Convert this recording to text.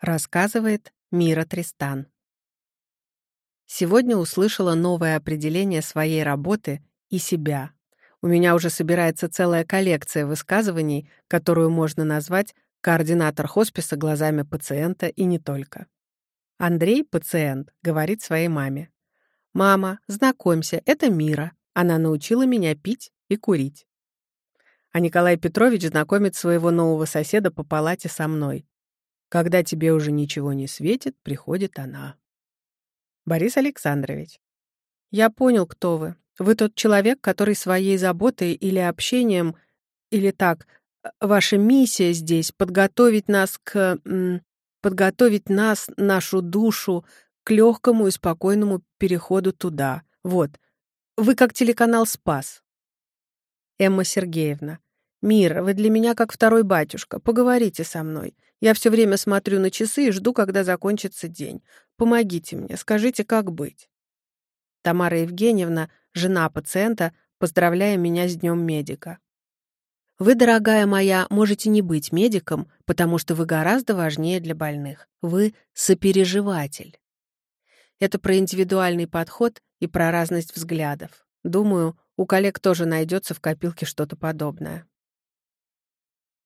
Рассказывает Мира Тристан. Сегодня услышала новое определение своей работы и себя. У меня уже собирается целая коллекция высказываний, которую можно назвать «координатор хосписа глазами пациента» и не только. Андрей, пациент, говорит своей маме. «Мама, знакомься, это Мира. Она научила меня пить и курить». А Николай Петрович знакомит своего нового соседа по палате со мной. Когда тебе уже ничего не светит, приходит она. Борис Александрович. Я понял, кто вы. Вы тот человек, который своей заботой или общением, или так, ваша миссия здесь — подготовить нас к... подготовить нас, нашу душу, к легкому и спокойному переходу туда. Вот. Вы как телеканал «Спас». Эмма Сергеевна. «Мира, вы для меня как второй батюшка. Поговорите со мной. Я все время смотрю на часы и жду, когда закончится день. Помогите мне, скажите, как быть?» Тамара Евгеньевна, жена пациента, поздравляя меня с Днем медика. Вы, дорогая моя, можете не быть медиком, потому что вы гораздо важнее для больных. Вы сопереживатель. Это про индивидуальный подход и про разность взглядов. Думаю, у коллег тоже найдется в копилке что-то подобное.